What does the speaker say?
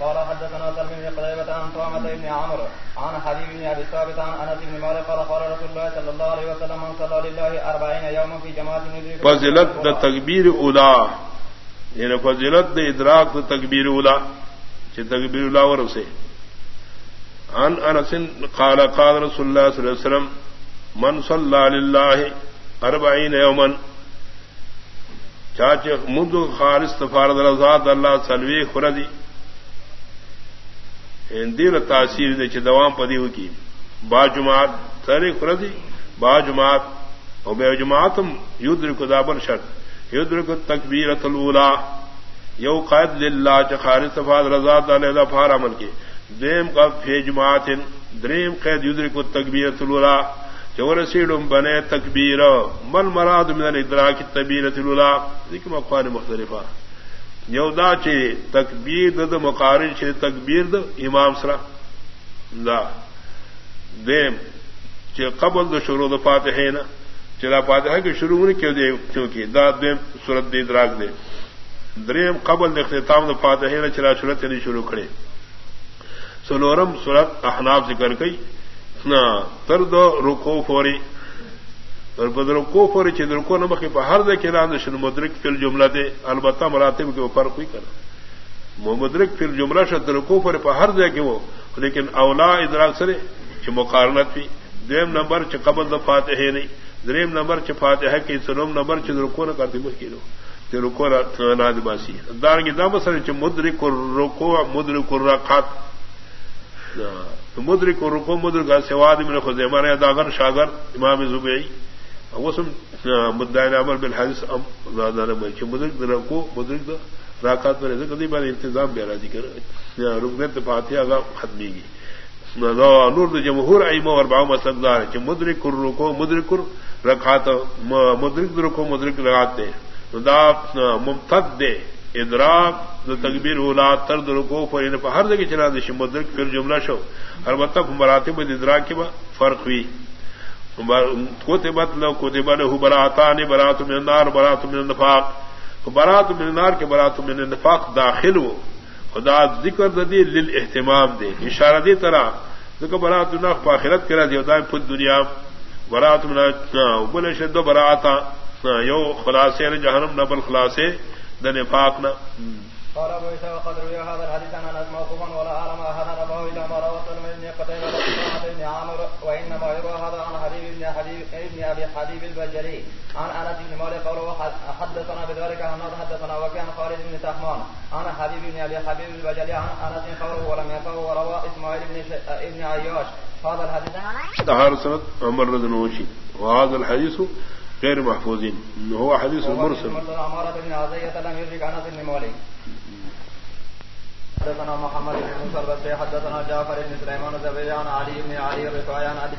قال حدثنا سلم بن قتيبة عن طعمة بن عمرو عن حبيب بن ابي ثابت عن انس بن مالك قال قال رسول الله صلى الله عليه وسلم من صلى لله 40 يوما في جماعة فضلت د تکبیر اولا یعنی فضلت د ادراک د تکبیر اولا چې تکبیر اولا ورسه. عن انس قال قال رسول الله صلى الله عليه وسلم من صلى لله 40 يوما. چاچ مد خالص تفارد رضاد اللہ سلوی خردی یعنی دیر تاثیر دے چ دوام پدی ہو کی۔ با جماعت سر خردی با جماعت او بے جماعتم یدر کو دابر شرط۔ یدر کو تکبیرت الاولا یو قائد للہ چ خالص تفاد رضاد اللہ فار عمل کی۔ دیم کا فی جماعت دریم قید یدر کو تکبیرت الاولا چور سیڈم بنے تکبیر من مراد من الادراک تبیر تلولا ذکر مقوان مختلفہ۔ یودا چی تکبیر دد مقارن چی تکبیر د امام سرا. دا. دیم چی قبل د شروع د فاتحین چلا فاتحہ کی شروع نہیں کیوں دے کیونکہ دا دیم صورت دی ادراک دے. دریم قبل د اختتام د فاتحین چلا صورت نہیں شروع کھڑے. سنورم صورت احناف ذکر کئی. تر دو رکو فوری اور بدر کو فوری چند رکو نمک ہر دے کے نام شن مدرک فل جملہ دے البتہ مراتب کے فرق ہوئی کرنا مدرک فل جملہ شد رکو فوری پہ ہر دے کے وہ لیکن اولا ادراک سرے چ مقارنت بھی دیم نمبر چ قبل دفات ہے نہیں دریم نمبر چ فاتح ہے کہ سنوم نمبر چ رکو نہ کرتی مشکل ہو رکو نادباسی دار کی دام سر چ مدرک رکو مدرک رکھات مدر کو رکو مدر کا سواد میں خود ہمارے داغر شاگر امام زبئی وسم مدعین عمر بن حادث مدرک رکو مدرک راکات میں کدی بار انتظام بے راضی کر رکنے پاتے اگا ختمی گی۔ نور جمہور ایمو اور باؤ مسقدار کہ مدرک کر رکو، مدرک کر رکھا تو مدرک رکو، مدرک لگاتے ممتد دے، ادراک تکبیر اولا، ترد رکو پر ان ہر جگہ چلا دے مدرک پھر جملہ شو۔ ہر مطلب مراتب ادراک کی فرق ہوئی۔ کوتبت لو کوتبہ لہو براتان برات من النار برات من النفاق برات من النار کے برات من النفاق داخل ہو خدا ذکر ددی لل اہتمام دے اشارہ دی طرح ذکر برات نف پاخرت کرا دی ہوتا ہے دنیا برات من بل شد براتا یو خلاصے جہنم نبل خلاصے دن پاک نہ قال ابو عيسى وقد روي هذا الحديث عن انس موقوفا ولا اعلم احدا رواه الا ما روى سلم بن قتيبة بن عامر وانما يروى هذا عن حبيب بن حبيب ابن ابي حبيب البجلي عن انس بن مالك قوله حدثنا بذلك عن حدثنا وكان خالد بن تحمان عن حبيب بن ابي حبيب البجلي عن انس قوله ولم يفه وروى اسماعيل بن ابن عياش. هذا الحديث. طهر سنة عمر رضي الله وهذا الحديث غير محفوظين هو حديث المرسل عمارة بن عزية لم يدرك انس بن مالك. حدثنا محمد بن مسلم حدثنا جعفر بن سليمان الزبير عن علي بن علي الرفاعي عن عبد